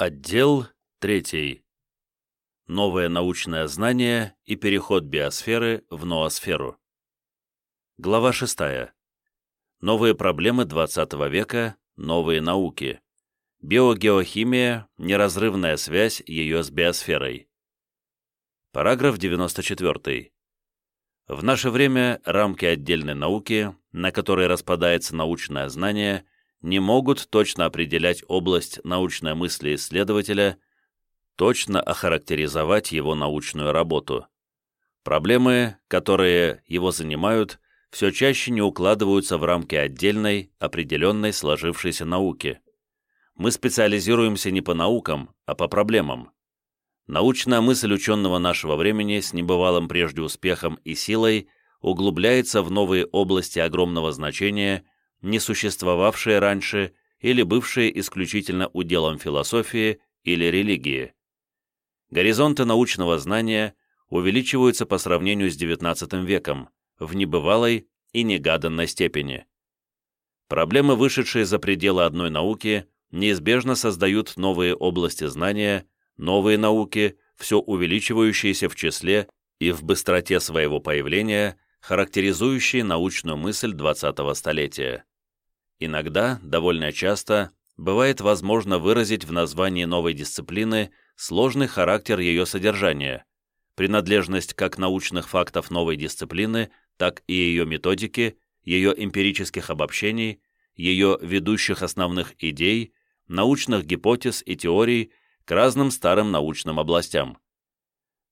Отдел 3. Новое научное знание и переход биосферы в ноосферу. Глава 6. Новые проблемы XX века, новые науки. Биогеохимия, неразрывная связь ее с биосферой. Параграф 94. В наше время рамки отдельной науки, на которой распадается научное знание – не могут точно определять область научной мысли исследователя, точно охарактеризовать его научную работу. Проблемы, которые его занимают, все чаще не укладываются в рамки отдельной, определенной сложившейся науки. Мы специализируемся не по наукам, а по проблемам. Научная мысль ученого нашего времени с небывалым прежде успехом и силой углубляется в новые области огромного значения – не существовавшие раньше или бывшие исключительно уделом философии или религии. Горизонты научного знания увеличиваются по сравнению с XIX веком в небывалой и негаданной степени. Проблемы, вышедшие за пределы одной науки, неизбежно создают новые области знания, новые науки, все увеличивающиеся в числе и в быстроте своего появления, характеризующие научную мысль 20-го столетия. Иногда, довольно часто, бывает возможно выразить в названии новой дисциплины сложный характер ее содержания, принадлежность как научных фактов новой дисциплины, так и ее методики, ее эмпирических обобщений, ее ведущих основных идей, научных гипотез и теорий к разным старым научным областям.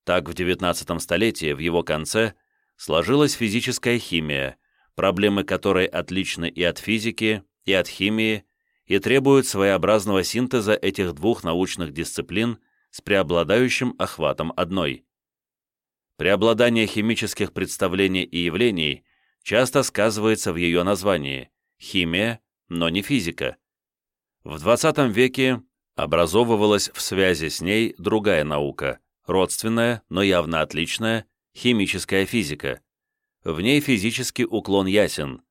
Так в XIX столетии, в его конце, сложилась физическая химия – проблемы которой отличны и от физики, и от химии, и требуют своеобразного синтеза этих двух научных дисциплин с преобладающим охватом одной. Преобладание химических представлений и явлений часто сказывается в ее названии – химия, но не физика. В XX веке образовывалась в связи с ней другая наука, родственная, но явно отличная – химическая физика – в ней физический уклон ясен.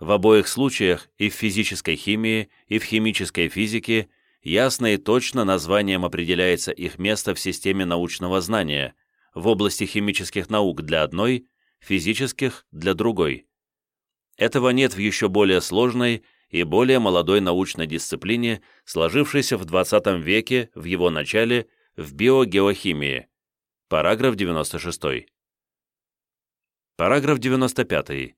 В обоих случаях, и в физической химии, и в химической физике, ясно и точно названием определяется их место в системе научного знания, в области химических наук для одной, физических для другой. Этого нет в еще более сложной и более молодой научной дисциплине, сложившейся в XX веке, в его начале, в биогеохимии. Параграф 96. Параграф 95.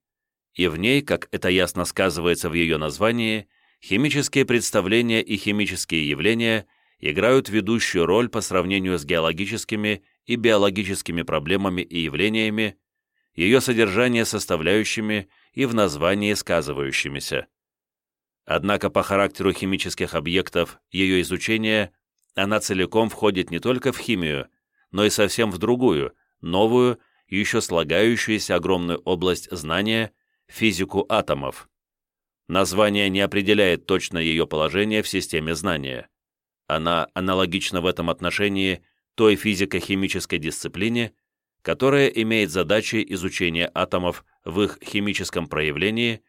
И в ней, как это ясно сказывается в ее названии, химические представления и химические явления играют ведущую роль по сравнению с геологическими и биологическими проблемами и явлениями, ее содержание составляющими и в названии сказывающимися. Однако по характеру химических объектов ее изучения она целиком входит не только в химию, но и совсем в другую, новую еще слагающуюся огромную область знания – физику атомов. Название не определяет точно ее положение в системе знания. Она аналогична в этом отношении той физико-химической дисциплине, которая имеет задачи изучения атомов в их химическом проявлении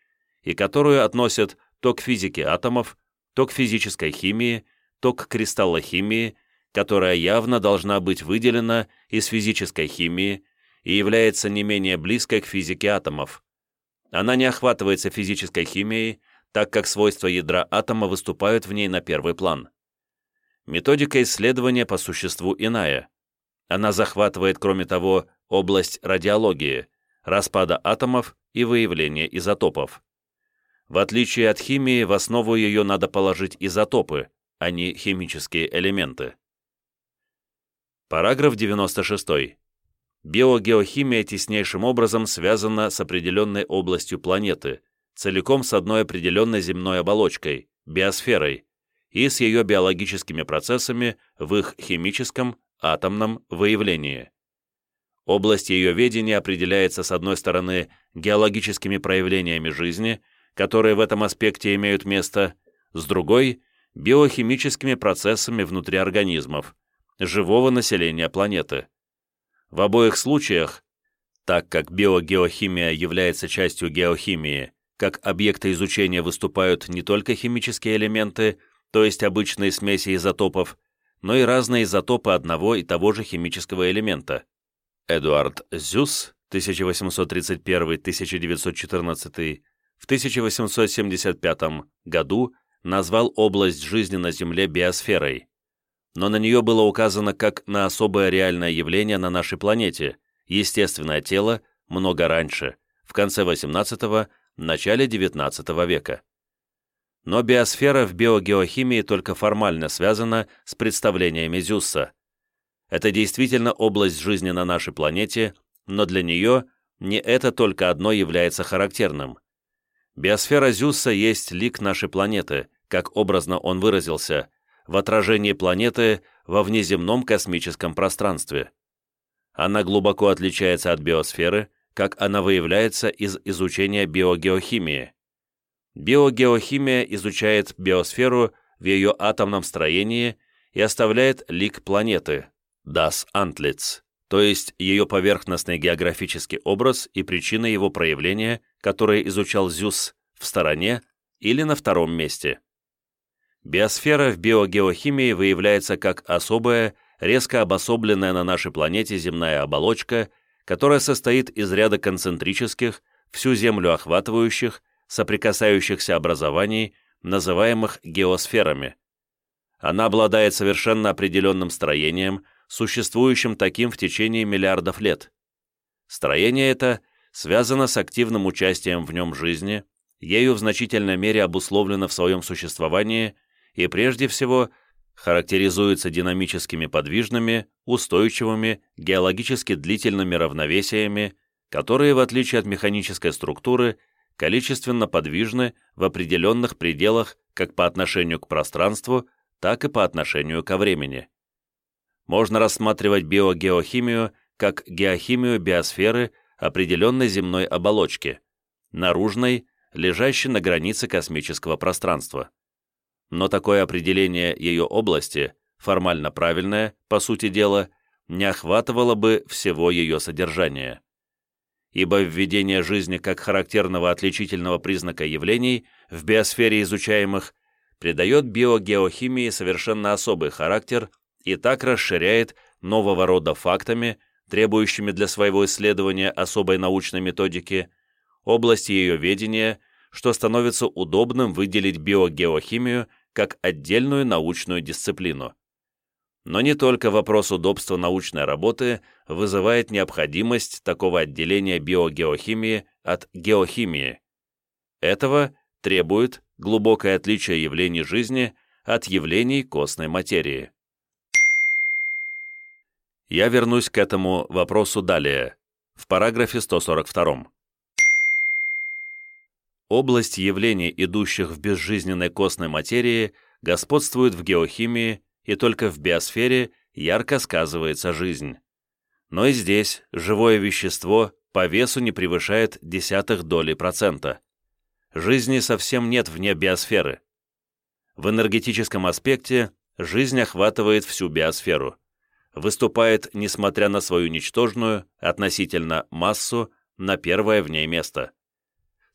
и которую относят то к физике атомов, то к физической химии, то к кристаллохимии, которая явно должна быть выделена из физической химии и является не менее близкой к физике атомов. Она не охватывается физической химией, так как свойства ядра атома выступают в ней на первый план. Методика исследования по существу иная. Она захватывает, кроме того, область радиологии, распада атомов и выявления изотопов. В отличие от химии, в основу ее надо положить изотопы, а не химические элементы. Параграф 96. Биогеохимия теснейшим образом связана с определенной областью планеты, целиком с одной определенной земной оболочкой, биосферой, и с ее биологическими процессами в их химическом, атомном выявлении. Область ее ведения определяется с одной стороны геологическими проявлениями жизни, которые в этом аспекте имеют место, с другой – биохимическими процессами внутри организмов, живого населения планеты. В обоих случаях, так как биогеохимия является частью геохимии, как объекты изучения выступают не только химические элементы, то есть обычные смеси изотопов, но и разные изотопы одного и того же химического элемента. Эдуард Зюс 1831-1914 в 1875 году назвал область жизни на Земле биосферой, но на нее было указано как на особое реальное явление на нашей планете, естественное тело, много раньше, в конце XVIII – начале XIX века. Но биосфера в биогеохимии только формально связана с представлениями Зюсса. Это действительно область жизни на нашей планете, но для нее не это только одно является характерным. Биосфера Зюсса есть лик нашей планеты, как образно он выразился, в отражении планеты во внеземном космическом пространстве. Она глубоко отличается от биосферы, как она выявляется из изучения биогеохимии. Биогеохимия изучает биосферу в ее атомном строении и оставляет лик планеты, das Antlitz, то есть ее поверхностный географический образ и причины его проявления, которые изучал Зюс в стороне или на втором месте. Биосфера в биогеохимии выявляется как особая, резко обособленная на нашей планете земная оболочка, которая состоит из ряда концентрических, всю Землю охватывающих, соприкасающихся образований, называемых геосферами. Она обладает совершенно определенным строением, существующим таким в течение миллиардов лет. Строение это связано с активным участием в нем жизни, ею в значительной мере обусловлено в своем существовании и прежде всего характеризуется динамическими подвижными, устойчивыми, геологически длительными равновесиями, которые, в отличие от механической структуры, количественно подвижны в определенных пределах как по отношению к пространству, так и по отношению ко времени. Можно рассматривать биогеохимию как геохимию биосферы определенной земной оболочки, наружной, лежащей на границе космического пространства. Но такое определение ее области, формально правильное, по сути дела, не охватывало бы всего ее содержания. Ибо введение жизни как характерного отличительного признака явлений в биосфере изучаемых придает биогеохимии совершенно особый характер и так расширяет нового рода фактами, требующими для своего исследования особой научной методики, область ее ведения, что становится удобным выделить биогеохимию как отдельную научную дисциплину. Но не только вопрос удобства научной работы вызывает необходимость такого отделения биогеохимии от геохимии. Этого требует глубокое отличие явлений жизни от явлений костной материи. Я вернусь к этому вопросу далее, в параграфе 142. Область явлений, идущих в безжизненной костной материи, господствует в геохимии и только в биосфере ярко сказывается жизнь. Но и здесь живое вещество по весу не превышает десятых доли процента. Жизни совсем нет вне биосферы. В энергетическом аспекте жизнь охватывает всю биосферу, выступает, несмотря на свою ничтожную, относительно массу, на первое в ней место.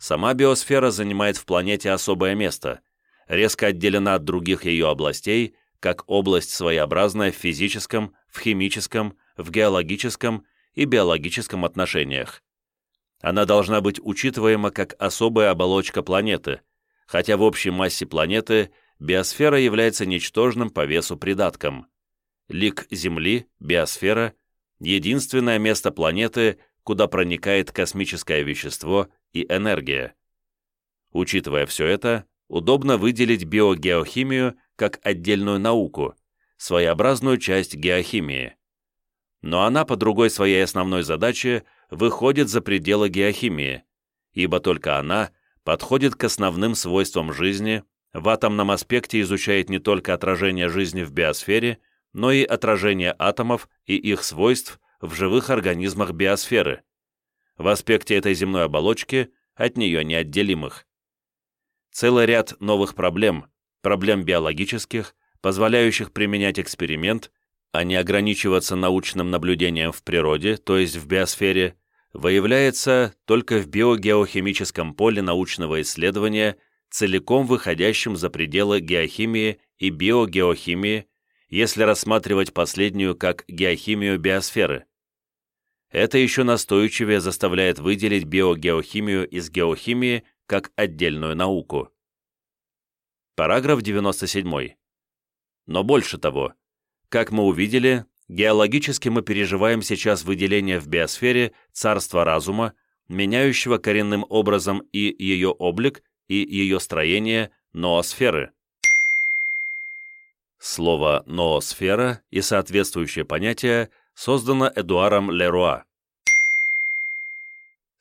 Сама биосфера занимает в планете особое место, резко отделена от других ее областей как область своеобразная в физическом, в химическом, в геологическом и биологическом отношениях. Она должна быть учитываема как особая оболочка планеты, хотя в общей массе планеты биосфера является ничтожным по весу придатком. Лик Земли, биосфера – единственное место планеты, куда проникает космическое вещество и энергия. Учитывая все это, удобно выделить биогеохимию как отдельную науку, своеобразную часть геохимии. Но она по другой своей основной задаче выходит за пределы геохимии, ибо только она подходит к основным свойствам жизни, в атомном аспекте изучает не только отражение жизни в биосфере, но и отражение атомов и их свойств в живых организмах биосферы, в аспекте этой земной оболочки от нее неотделимых. Целый ряд новых проблем, проблем биологических, позволяющих применять эксперимент, а не ограничиваться научным наблюдением в природе, то есть в биосфере, выявляется только в биогеохимическом поле научного исследования, целиком выходящем за пределы геохимии и биогеохимии если рассматривать последнюю как геохимию биосферы. Это еще настойчивее заставляет выделить биогеохимию из геохимии как отдельную науку. Параграф 97. Но больше того, как мы увидели, геологически мы переживаем сейчас выделение в биосфере царства разума, меняющего коренным образом и ее облик, и ее строение ноосферы. Слово «ноосфера» и соответствующее понятие создано Эдуаром Леруа.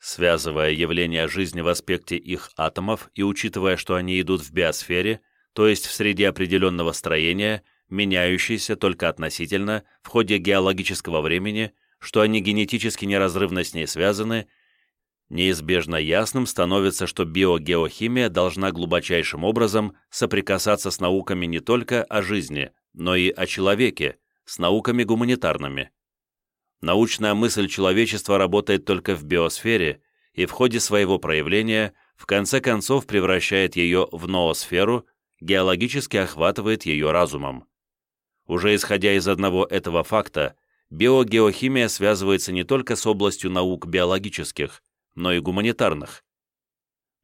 Связывая явления жизни в аспекте их атомов и учитывая, что они идут в биосфере, то есть в среде определенного строения, меняющейся только относительно, в ходе геологического времени, что они генетически неразрывно с ней связаны, неизбежно ясным становится, что биогеохимия должна глубочайшим образом соприкасаться с науками не только о жизни, но и о человеке, с науками гуманитарными. Научная мысль человечества работает только в биосфере и в ходе своего проявления в конце концов превращает ее в ноосферу, геологически охватывает ее разумом. Уже исходя из одного этого факта, биогеохимия связывается не только с областью наук биологических, но и гуманитарных.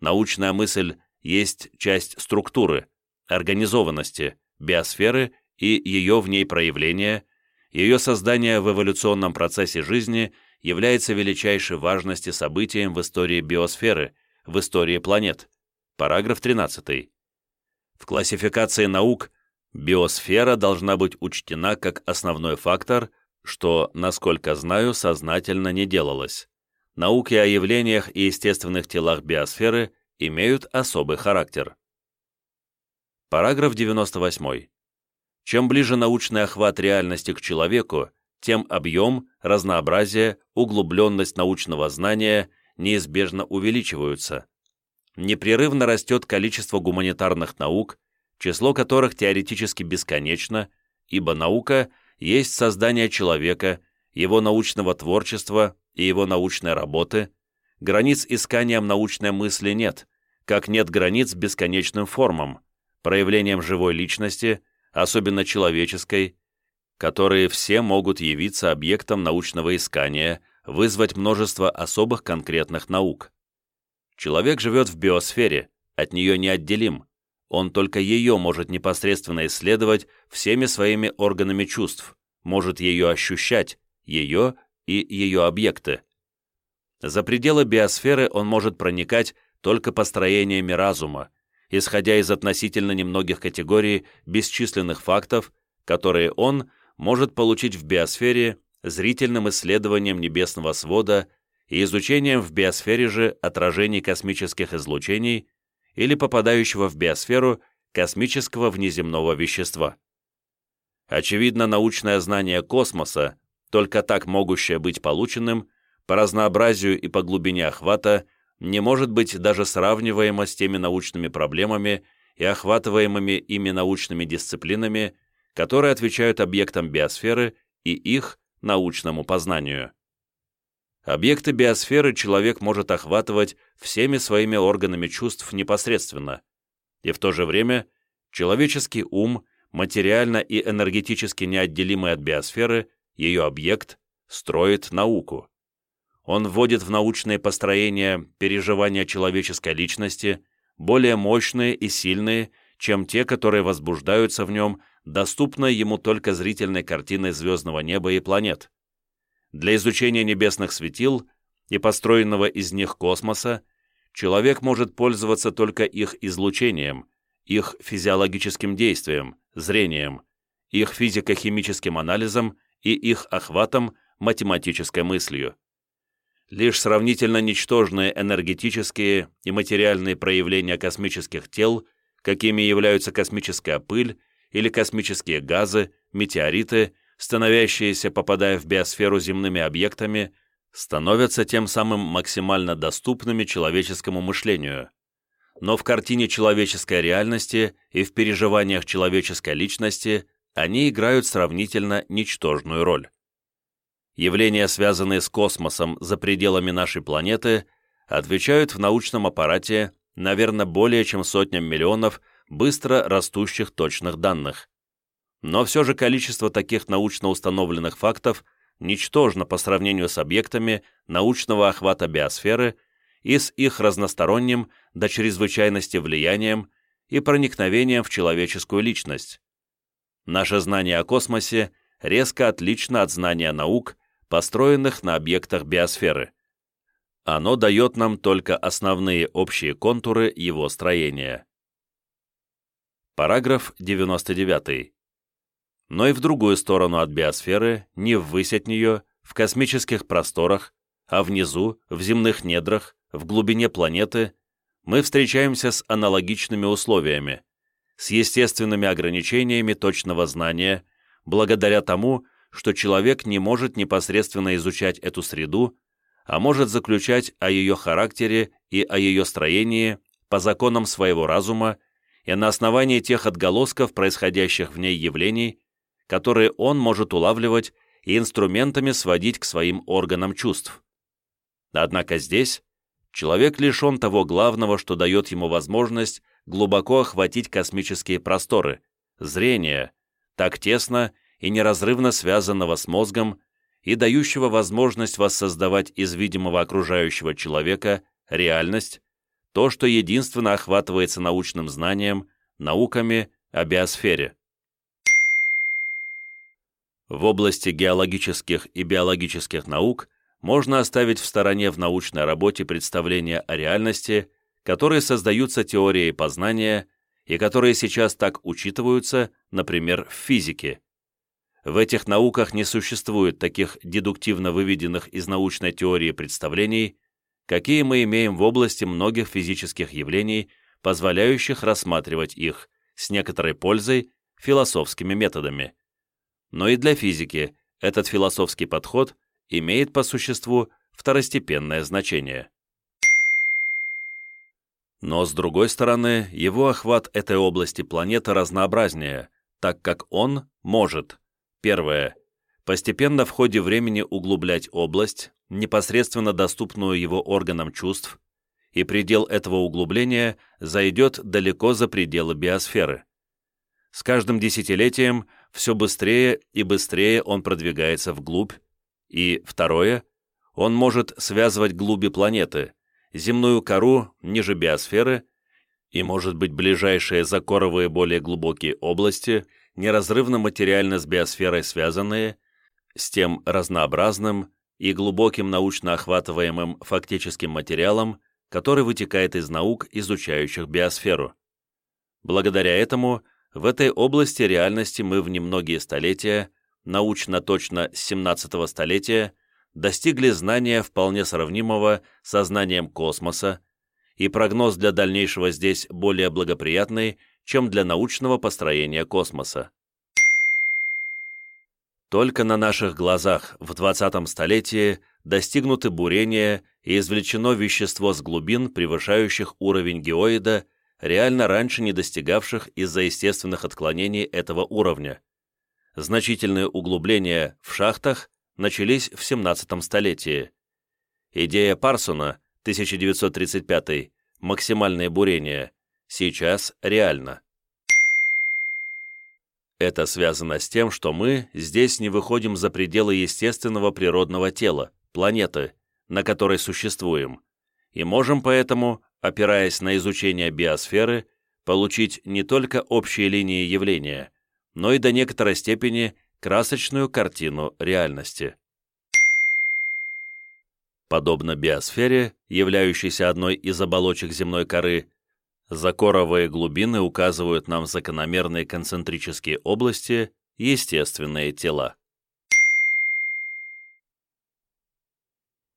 Научная мысль есть часть структуры, организованности, биосферы и ее в ней проявления, ее создание в эволюционном процессе жизни является величайшей важности событием в истории биосферы, в истории планет. Параграф 13. В классификации наук биосфера должна быть учтена как основной фактор, что, насколько знаю, сознательно не делалось науки о явлениях и естественных телах биосферы имеют особый характер. Параграф 98. Чем ближе научный охват реальности к человеку, тем объем, разнообразие, углубленность научного знания неизбежно увеличиваются. Непрерывно растет количество гуманитарных наук, число которых теоретически бесконечно, ибо наука есть создание человека, его научного творчества и его научной работы, границ исканием научной мысли нет, как нет границ бесконечным формам, проявлением живой личности, особенно человеческой, которые все могут явиться объектом научного искания, вызвать множество особых конкретных наук. Человек живет в биосфере, от нее неотделим, он только ее может непосредственно исследовать всеми своими органами чувств, может ее ощущать, ее и ее объекты. За пределы биосферы он может проникать только построениями разума, исходя из относительно немногих категорий бесчисленных фактов, которые он может получить в биосфере зрительным исследованием небесного свода и изучением в биосфере же отражений космических излучений или попадающего в биосферу космического внеземного вещества. Очевидно, научное знание космоса только так могущее быть полученным, по разнообразию и по глубине охвата, не может быть даже сравниваемо с теми научными проблемами и охватываемыми ими научными дисциплинами, которые отвечают объектам биосферы и их научному познанию. Объекты биосферы человек может охватывать всеми своими органами чувств непосредственно, и в то же время человеческий ум, материально и энергетически неотделимый от биосферы, ее объект, строит науку. Он вводит в научные построения переживания человеческой личности, более мощные и сильные, чем те, которые возбуждаются в нем, доступной ему только зрительной картиной звездного неба и планет. Для изучения небесных светил и построенного из них космоса человек может пользоваться только их излучением, их физиологическим действием, зрением, их физико-химическим анализом и их охватом математической мыслью. Лишь сравнительно ничтожные энергетические и материальные проявления космических тел, какими являются космическая пыль или космические газы, метеориты, становящиеся, попадая в биосферу земными объектами, становятся тем самым максимально доступными человеческому мышлению. Но в картине человеческой реальности и в переживаниях человеческой личности они играют сравнительно ничтожную роль. Явления, связанные с космосом за пределами нашей планеты, отвечают в научном аппарате, наверное, более чем сотням миллионов быстро растущих точных данных. Но все же количество таких научно установленных фактов ничтожно по сравнению с объектами научного охвата биосферы и с их разносторонним до чрезвычайности влиянием и проникновением в человеческую личность. Наше знание о космосе резко отлично от знания наук, построенных на объектах биосферы. Оно дает нам только основные общие контуры его строения. Параграф 99. Но и в другую сторону от биосферы, не ввысь от нее, в космических просторах, а внизу, в земных недрах, в глубине планеты, мы встречаемся с аналогичными условиями, с естественными ограничениями точного знания, благодаря тому, что человек не может непосредственно изучать эту среду, а может заключать о ее характере и о ее строении по законам своего разума и на основании тех отголосков происходящих в ней явлений, которые он может улавливать и инструментами сводить к своим органам чувств. Однако здесь человек лишен того главного, что дает ему возможность глубоко охватить космические просторы, зрение, так тесно и неразрывно связанного с мозгом и дающего возможность воссоздавать из видимого окружающего человека реальность, то, что единственно охватывается научным знанием, науками о биосфере. В области геологических и биологических наук можно оставить в стороне в научной работе представления о реальности, которые создаются теорией познания и которые сейчас так учитываются, например, в физике. В этих науках не существует таких дедуктивно выведенных из научной теории представлений, какие мы имеем в области многих физических явлений, позволяющих рассматривать их с некоторой пользой философскими методами. Но и для физики этот философский подход имеет по существу второстепенное значение. Но, с другой стороны, его охват этой области планеты разнообразнее, так как он может Первое. Постепенно в ходе времени углублять область, непосредственно доступную его органам чувств, и предел этого углубления зайдет далеко за пределы биосферы. С каждым десятилетием все быстрее и быстрее он продвигается вглубь, и, второе, он может связывать глуби планеты, земную кору ниже биосферы и, может быть, ближайшие закоровые более глубокие области – неразрывно материально с биосферой связанные, с тем разнообразным и глубоким научно охватываемым фактическим материалом, который вытекает из наук, изучающих биосферу. Благодаря этому в этой области реальности мы в немногие столетия, научно точно с 17 столетия, достигли знания вполне сравнимого со знанием космоса, и прогноз для дальнейшего здесь более благоприятный, чем для научного построения космоса. Только на наших глазах в 20 столетии достигнуты бурения и извлечено вещество с глубин, превышающих уровень геоида, реально раньше не достигавших из-за естественных отклонений этого уровня. Значительные углубления в шахтах начались в 17 столетии. Идея Парсона, 1935, максимальное бурение, сейчас реально. Это связано с тем, что мы здесь не выходим за пределы естественного природного тела, планеты, на которой существуем, и можем поэтому, опираясь на изучение биосферы, получить не только общие линии явления, но и до некоторой степени красочную картину реальности. Подобно биосфере, являющейся одной из оболочек земной коры, Закоровые глубины указывают нам закономерные концентрические области, естественные тела.